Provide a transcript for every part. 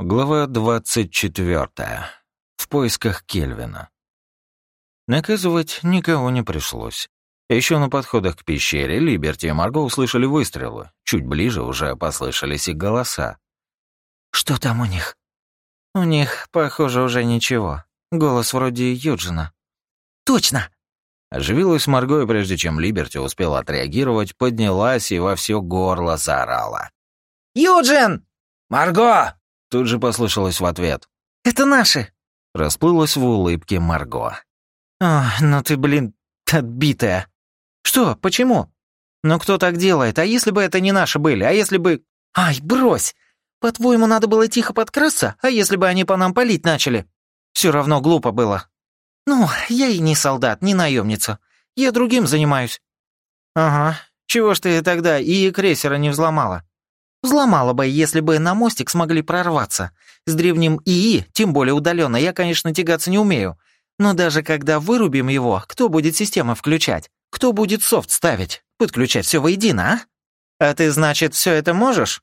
Глава 24. В поисках Кельвина. Наказывать никого не пришлось. Еще на подходах к пещере Либерти и Марго услышали выстрелы. Чуть ближе уже послышались и голоса. «Что там у них?» «У них, похоже, уже ничего. Голос вроде Юджина». «Точно!» Оживилась Марго, и прежде чем Либерти успела отреагировать, поднялась и во все горло заорала. «Юджин! Марго!» Тут же послышалось в ответ. «Это наши!» Расплылась в улыбке Марго. «О, ну ты, блин, отбитая!» «Что? Почему?» «Ну кто так делает? А если бы это не наши были? А если бы...» «Ай, брось! По-твоему, надо было тихо подкрасться? А если бы они по нам палить начали?» «Все равно глупо было». «Ну, я и не солдат, не наемница. Я другим занимаюсь». «Ага. Чего ж ты тогда и крейсера не взломала?» Взломала бы, если бы на мостик смогли прорваться. С древним ИИ, тем более удаленно, я, конечно, тягаться не умею. Но даже когда вырубим его, кто будет систему включать? Кто будет софт ставить? Подключать все воедино, а? А ты, значит, все это можешь?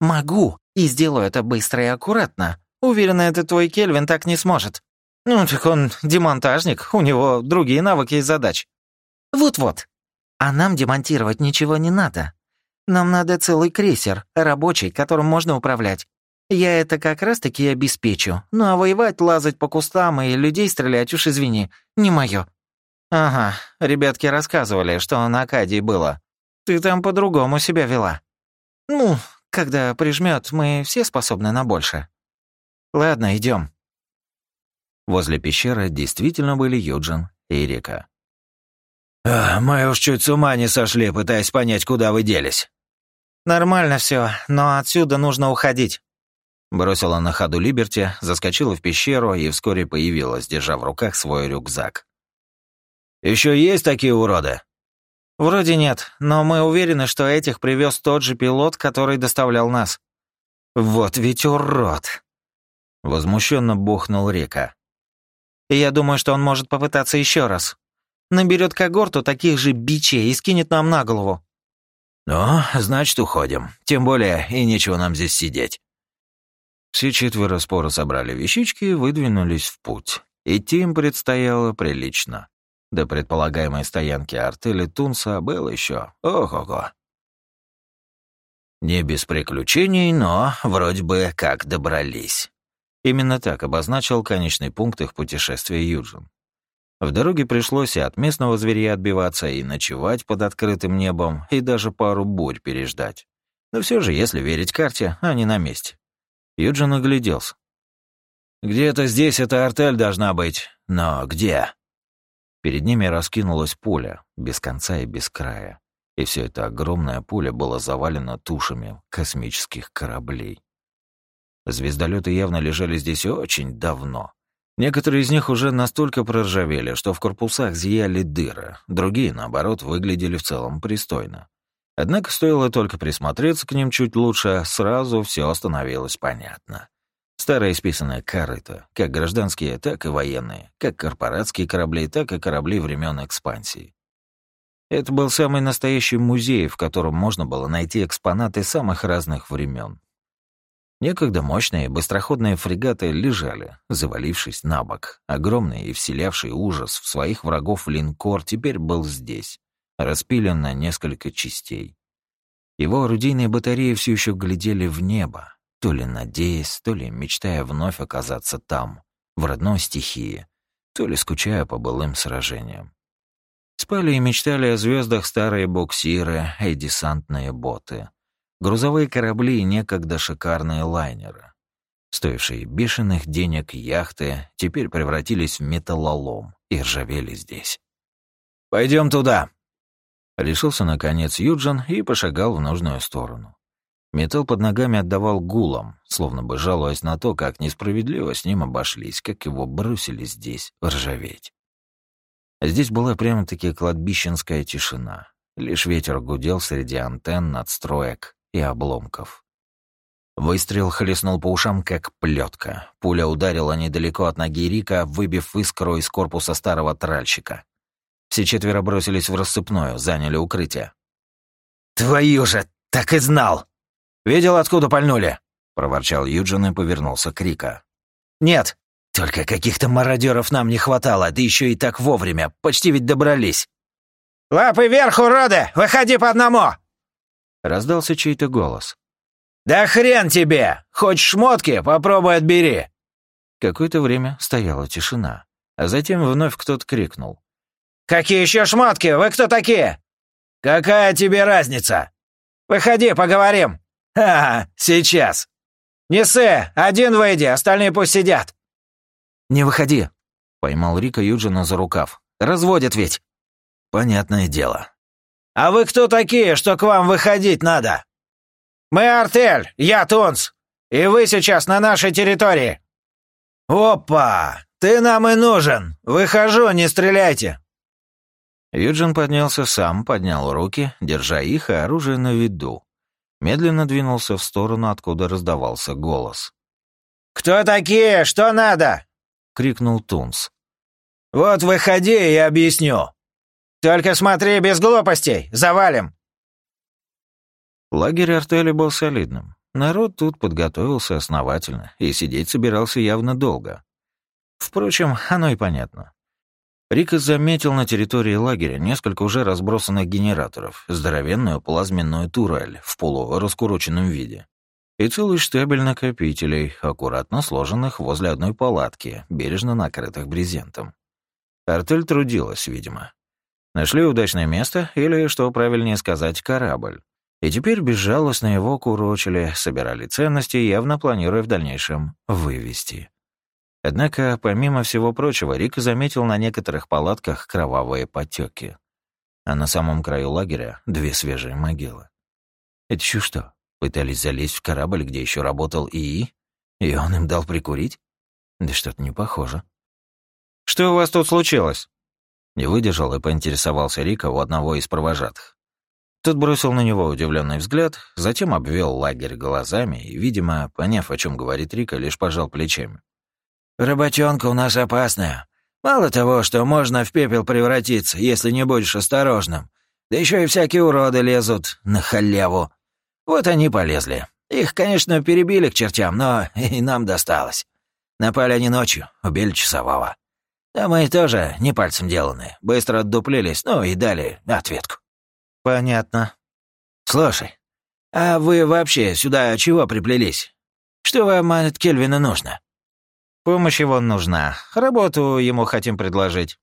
Могу, и сделаю это быстро и аккуратно. Уверена, это твой Кельвин так не сможет. Ну, так он демонтажник, у него другие навыки и задач. Вот-вот. А нам демонтировать ничего не надо. Нам надо целый крейсер, рабочий, которым можно управлять. Я это как раз-таки обеспечу. Ну а воевать, лазать по кустам и людей стрелять, уж извини, не мое. Ага, ребятки рассказывали, что на Акадии было. Ты там по-другому себя вела. Ну, когда прижмет, мы все способны на больше. Ладно, идем. Возле пещеры действительно были Юджин и Рика. «Мы уж чуть с ума не сошли, пытаясь понять, куда вы делись». «Нормально все, но отсюда нужно уходить». Бросила на ходу Либерти, заскочила в пещеру и вскоре появилась, держа в руках свой рюкзак. Еще есть такие уроды?» «Вроде нет, но мы уверены, что этих привез тот же пилот, который доставлял нас». «Вот ведь урод!» Возмущенно бухнул Река. «Я думаю, что он может попытаться еще раз. Наберет когорту таких же бичей и скинет нам на голову. «Ну, значит, уходим. Тем более, и нечего нам здесь сидеть». Все четверо споро собрали вещички и выдвинулись в путь. Идти им предстояло прилично. До предполагаемой стоянки артели Тунса было еще ого-го. Не без приключений, но вроде бы как добрались. Именно так обозначил конечный пункт их путешествия Юджин. В дороге пришлось и от местного зверя отбиваться, и ночевать под открытым небом, и даже пару бурь переждать. Но все же, если верить карте, они на месте. Юджин огляделся. «Где-то здесь эта артель должна быть. Но где?» Перед ними раскинулось поле, без конца и без края. И все это огромное поле было завалено тушами космических кораблей. Звездолеты явно лежали здесь очень давно, Некоторые из них уже настолько проржавели, что в корпусах зияли дыры, другие, наоборот, выглядели в целом пристойно. Однако стоило только присмотреться к ним чуть лучше, сразу все становилось понятно. Старые списанные корыто, как гражданские, так и военные, как корпоратские корабли, так и корабли времен экспансии. Это был самый настоящий музей, в котором можно было найти экспонаты самых разных времен, Некогда мощные быстроходные фрегаты лежали, завалившись на бок. Огромный и вселявший ужас в своих врагов линкор теперь был здесь, распилен на несколько частей. Его орудийные батареи все еще глядели в небо, то ли надеясь, то ли мечтая вновь оказаться там, в родной стихии, то ли скучая по былым сражениям. Спали и мечтали о звездах старые буксиры и десантные боты — грузовые корабли и некогда шикарные лайнеры. Стоившие бешеных денег яхты теперь превратились в металлолом и ржавели здесь. Пойдем туда!» Решился, наконец, Юджин и пошагал в нужную сторону. Металл под ногами отдавал гулом, словно бы жалуясь на то, как несправедливо с ним обошлись, как его бросили здесь ржаветь. Здесь была прямо-таки кладбищенская тишина. Лишь ветер гудел среди антенн надстроек, и обломков. Выстрел хлестнул по ушам, как плетка. Пуля ударила недалеко от ноги Рика, выбив искру из корпуса старого тральщика. Все четверо бросились в рассыпную, заняли укрытие. «Твою же, так и знал! Видел, откуда пальнули?» проворчал Юджин и повернулся к Рика. «Нет, только каких-то мародеров нам не хватало, да еще и так вовремя, почти ведь добрались». «Лапы вверх, уроды! Выходи по одному!» Раздался чей-то голос. «Да хрен тебе! Хочешь шмотки? Попробуй отбери!» Какое-то время стояла тишина, а затем вновь кто-то крикнул. «Какие еще шмотки? Вы кто такие?» «Какая тебе разница?» «Выходи, поговорим!» «Ха, сейчас!» «Не ссы! Один выйди, остальные пусть сидят!» «Не выходи!» — поймал Рика Юджина за рукав. «Разводят ведь!» «Понятное дело». «А вы кто такие, что к вам выходить надо?» «Мы артель, я Тунс, и вы сейчас на нашей территории!» «Опа! Ты нам и нужен! Выхожу, не стреляйте!» Юджин поднялся сам, поднял руки, держа их и оружие на виду. Медленно двинулся в сторону, откуда раздавался голос. «Кто такие? Что надо?» — крикнул Тунс. «Вот выходи, я объясню!» «Только смотри без глупостей! Завалим!» Лагерь артели был солидным. Народ тут подготовился основательно и сидеть собирался явно долго. Впрочем, оно и понятно. Рика заметил на территории лагеря несколько уже разбросанных генераторов, здоровенную плазменную турель в полураскуроченном виде и целый штабель накопителей, аккуратно сложенных возле одной палатки, бережно накрытых брезентом. Артель трудилась, видимо. Нашли удачное место, или, что правильнее сказать, корабль. И теперь безжалостно его курочили, собирали ценности, явно планируя в дальнейшем вывести. Однако, помимо всего прочего, Рик заметил на некоторых палатках кровавые потеки, а на самом краю лагеря — две свежие могилы. Это еще что, пытались залезть в корабль, где еще работал ИИ? И он им дал прикурить? Да что-то не похоже. «Что у вас тут случилось?» Не выдержал и поинтересовался Рика у одного из провожатых. Тот бросил на него удивленный взгляд, затем обвел лагерь глазами и, видимо, поняв, о чем говорит Рика, лишь пожал плечами. «Работенка у нас опасная. Мало того, что можно в пепел превратиться, если не будешь осторожным, да еще и всякие уроды лезут на халяву. Вот они полезли. Их, конечно, перебили к чертям, но и нам досталось. Напали они ночью, убили часового. Да мы тоже не пальцем деланы. Быстро отдуплились, ну и дали ответку. Понятно. Слушай, а вы вообще сюда чего приплелись? Что вам от Кельвина нужно? Помощь его нужна. Работу ему хотим предложить».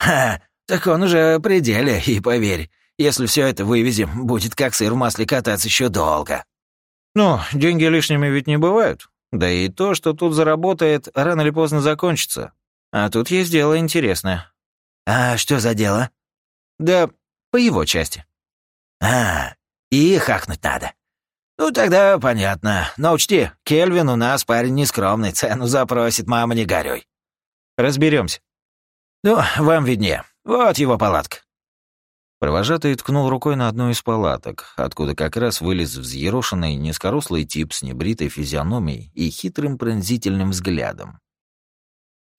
«Ха, так он уже при деле, и поверь, если все это вывезем, будет как сыр в масле кататься еще долго». «Ну, деньги лишними ведь не бывают. Да и то, что тут заработает, рано или поздно закончится. А тут есть дело интересное». «А что за дело?» «Да по его части». «А, и хакнуть надо. «Ну, тогда понятно. Но учти, Кельвин у нас парень нескромный, цену запросит, мама, не горюй». Разберемся. «Ну, вам виднее. Вот его палатка». Провожатый ткнул рукой на одну из палаток, откуда как раз вылез взъерошенный, низкорослый тип с небритой физиономией и хитрым пронзительным взглядом.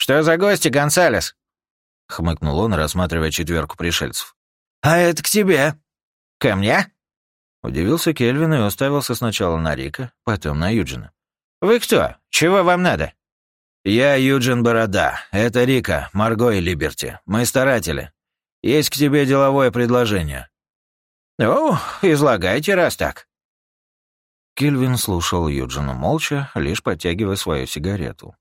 «Что за гости, Гонсалес?» — хмыкнул он, рассматривая четверку пришельцев. «А это к тебе». «Ко мне?» Удивился Кельвин и уставился сначала на Рика, потом на Юджина. «Вы кто? Чего вам надо?» «Я Юджин Борода. Это Рика, Марго и Либерти. Мы старатели. Есть к тебе деловое предложение». «Ну, излагайте, раз так». Кельвин слушал Юджина молча, лишь подтягивая свою сигарету.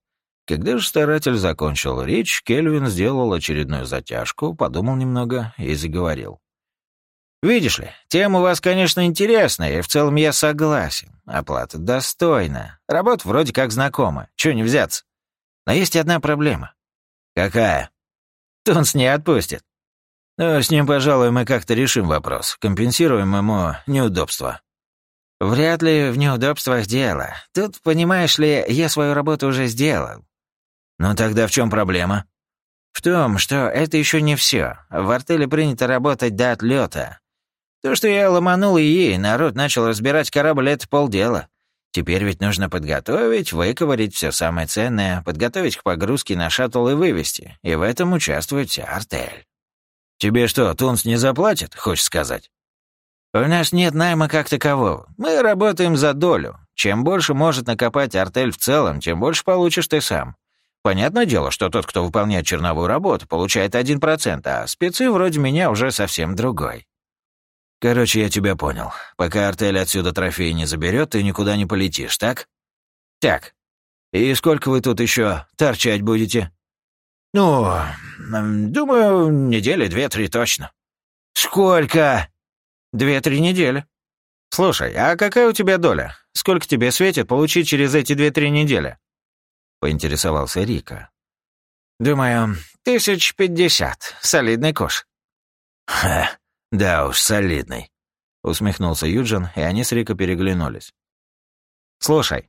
Когда же старатель закончил речь, Кельвин сделал очередную затяжку, подумал немного и заговорил. Видишь ли, тема у вас, конечно, интересная, и в целом я согласен. Оплата достойна. Работа вроде как знакома. Чего не взяться? Но есть одна проблема. Какая? Тунс не отпустит. Ну, с ним, пожалуй, мы как-то решим вопрос. Компенсируем ему неудобства. Вряд ли в неудобствах дело. Тут, понимаешь ли, я свою работу уже сделал. Ну тогда в чем проблема? В том, что это еще не все. В артели принято работать до отлета. То, что я ломанул ей, народ начал разбирать корабль, это полдела. Теперь ведь нужно подготовить, выковырить все самое ценное, подготовить к погрузке на шаттл и вывести. И в этом участвует вся артель. Тебе что, Тунс не заплатит, хочешь сказать? У нас нет найма как такового. Мы работаем за долю. Чем больше может накопать артель в целом, тем больше получишь ты сам. Понятное дело, что тот, кто выполняет черновую работу, получает 1%, а спецы вроде меня уже совсем другой. Короче, я тебя понял. Пока артель отсюда трофей не заберет, ты никуда не полетишь, так? Так. И сколько вы тут еще торчать будете? Ну, думаю, недели две-три точно. Сколько? Две-три недели. Слушай, а какая у тебя доля? Сколько тебе светит получить через эти две-три недели? Поинтересовался Рика. Думаю, тысяч пятьдесят. Солидный кош. Ха, да уж, солидный. Усмехнулся Юджин, и они с Рико переглянулись. Слушай,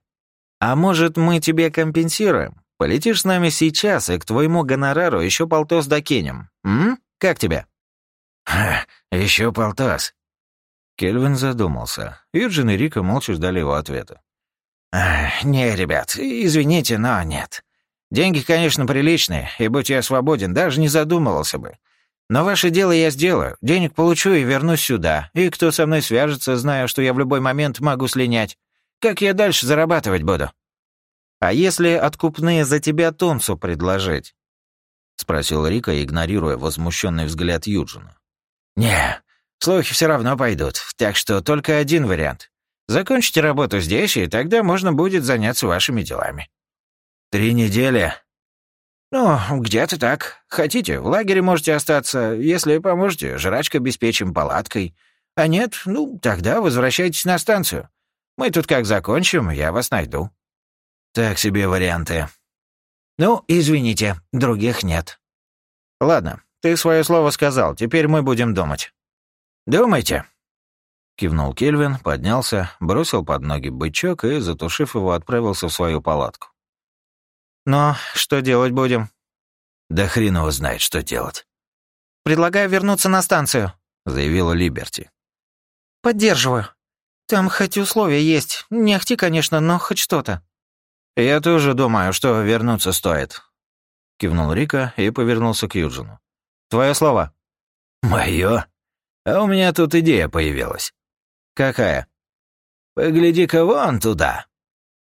а может, мы тебе компенсируем? Полетишь с нами сейчас, и к твоему гонорару еще полтос докинем. М? Как тебе?» «Ха, еще полтос». Кельвин задумался. Юджин и Рика молча ждали его ответа. «Не, ребят, извините, но нет. Деньги, конечно, приличные, и будь я свободен, даже не задумывался бы. Но ваше дело я сделаю, денег получу и вернусь сюда, и кто со мной свяжется, зная, что я в любой момент могу слинять. Как я дальше зарабатывать буду?» «А если откупные за тебя Томсу предложить?» — спросил Рика, игнорируя возмущенный взгляд Юджина. «Не, слухи все равно пойдут, так что только один вариант. Закончите работу здесь, и тогда можно будет заняться вашими делами». «Три недели?» «Ну, где-то так. Хотите, в лагере можете остаться. Если поможете, жрачка обеспечим палаткой. А нет, ну, тогда возвращайтесь на станцию. Мы тут как закончим, я вас найду». Так себе варианты. Ну, извините, других нет. Ладно, ты свое слово сказал, теперь мы будем думать. Думайте. Кивнул Кельвин, поднялся, бросил под ноги бычок и, затушив его, отправился в свою палатку. «Но что делать будем?» «Да хрен его знает, что делать». «Предлагаю вернуться на станцию», — заявила Либерти. «Поддерживаю. Там хоть условия есть. Не ахти, конечно, но хоть что-то». «Я тоже думаю, что вернуться стоит», — кивнул Рика и повернулся к Юджину. «Твое слово». «Мое? А у меня тут идея появилась». «Какая?» «Погляди-ка вон туда».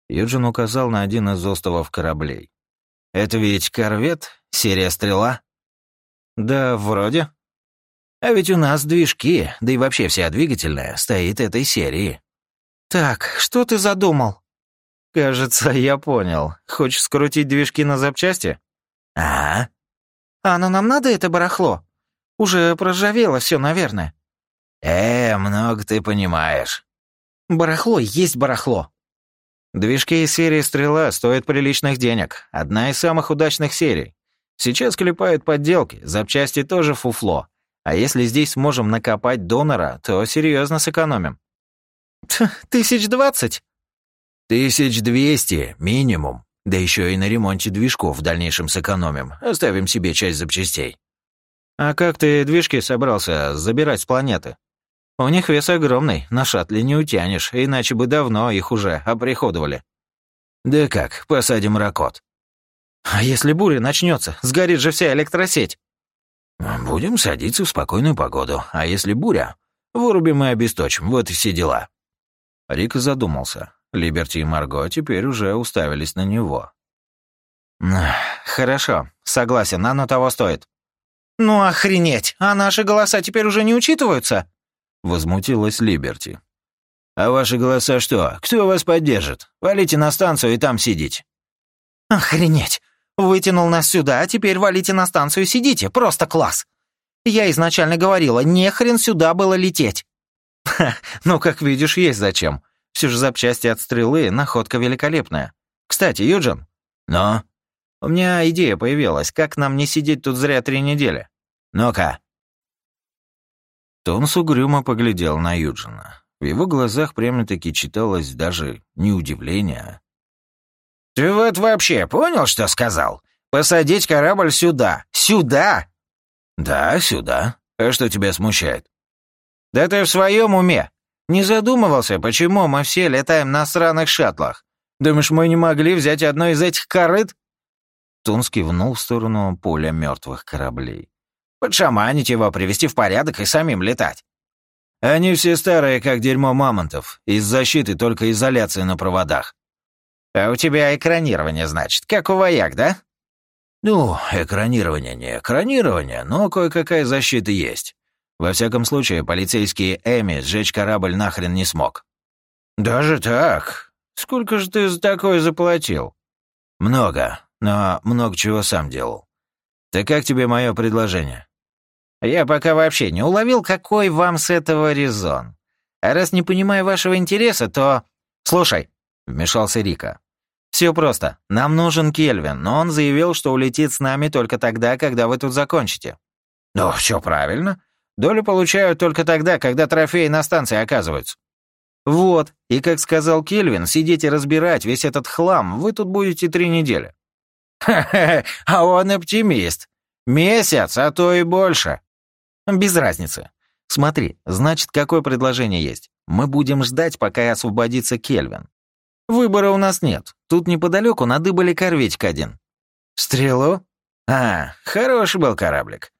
Юджин указал на один из островов кораблей. «Это ведь корвет? Серия «Стрела»?» «Да, вроде». «А ведь у нас движки, да и вообще вся двигательная, стоит этой серии». «Так, что ты задумал?» «Кажется, я понял. Хочешь скрутить движки на запчасти?» «А? А ну нам надо это барахло? Уже проржавело все, наверное». «Э, много ты понимаешь». «Барахло есть барахло». Движки из серии «Стрела» стоят приличных денег. Одна из самых удачных серий. Сейчас клепают подделки, запчасти тоже фуфло. А если здесь сможем накопать донора, то серьезно сэкономим. «Тысяч двадцать?» «Тысяч двести, минимум. Да еще и на ремонте движков в дальнейшем сэкономим. Оставим себе часть запчастей». «А как ты движки собрался забирать с планеты? У них вес огромный, на шаттле не утянешь, иначе бы давно их уже оприходовали». «Да как, посадим ракот». «А если буря начнется, сгорит же вся электросеть». «Будем садиться в спокойную погоду, а если буря, вырубим и обесточим, вот и все дела». Рик задумался. Либерти и Марго теперь уже уставились на него. «Хорошо, согласен, оно того стоит». «Ну охренеть, а наши голоса теперь уже не учитываются?» Возмутилась Либерти. «А ваши голоса что? Кто вас поддержит? Валите на станцию и там сидите». «Охренеть! Вытянул нас сюда, а теперь валите на станцию и сидите. Просто класс! Я изначально говорила, не хрен сюда было лететь». Ха, ну, как видишь, есть зачем. Все же запчасти от стрелы — находка великолепная. Кстати, Юджин. Но? У меня идея появилась, как нам не сидеть тут зря три недели. Ну-ка. Тонс угрюмо поглядел на Юджина. В его глазах прямо-таки читалось даже не удивление, а... «Ты вот вообще понял, что сказал? Посадить корабль сюда! Сюда!» «Да, сюда. А что тебя смущает?» «Да ты в своем уме? Не задумывался, почему мы все летаем на сраных шаттлах? Думаешь, мы не могли взять одно из этих корыт?» Тунс кивнул в сторону поля мертвых кораблей. «Подшаманить его, привести в порядок и самим летать». Они все старые, как дерьмо мамонтов. Из защиты только изоляция на проводах. А у тебя экранирование, значит, как у вояк, да? Ну, экранирование не экранирование, но кое-какая защита есть. Во всяком случае, полицейский Эми сжечь корабль нахрен не смог. Даже так? Сколько же ты за такое заплатил? Много, но много чего сам делал. Так как тебе мое предложение? Я пока вообще не уловил, какой вам с этого резон. А раз не понимаю вашего интереса, то... Слушай, вмешался Рика. Все просто. Нам нужен Кельвин, но он заявил, что улетит с нами только тогда, когда вы тут закончите. Ну, все правильно. Долю получают только тогда, когда трофеи на станции оказываются. Вот, и как сказал Кельвин, сидите разбирать весь этот хлам, вы тут будете три недели. Ха-ха, а он оптимист. Месяц, а то и больше. Без разницы. Смотри, значит, какое предложение есть? Мы будем ждать, пока освободится Кельвин. Выбора у нас нет. Тут неподалеку надыбали корветик один. Стрелу? А, хороший был кораблик.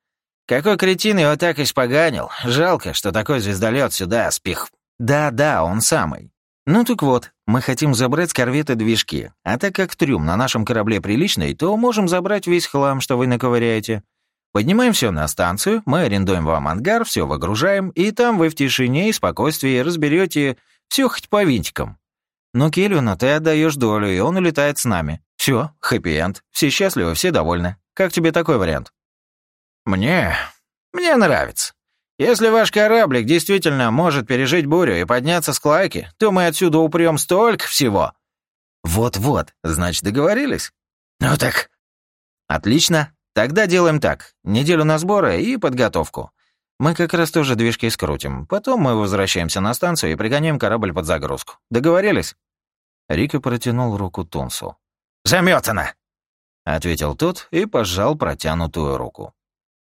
Какой кретин его так испоганил. Жалко, что такой звездолет сюда спих... Да-да, он самый. Ну так вот, мы хотим забрать с корвета движки, а так как трюм на нашем корабле приличный, то можем забрать весь хлам, что вы наковыряете. Поднимаем все на станцию, мы арендуем вам ангар, все выгружаем, и там вы в тишине и спокойствии разберете все хоть по винтикам. Но Кельвину ты отдаешь долю, и он улетает с нами. Все, хэппи-энд, все счастливы, все довольны. Как тебе такой вариант? Мне... мне нравится. Если ваш кораблик действительно может пережить бурю и подняться с клайки, то мы отсюда упрем столько всего. Вот-вот, значит, договорились? Ну так... Отлично, Тогда делаем так. Неделю на сборы и подготовку. Мы как раз тоже движки скрутим. Потом мы возвращаемся на станцию и пригоняем корабль под загрузку. Договорились?» Рика протянул руку Тунсу. «Заметано!» — ответил тот и пожал протянутую руку.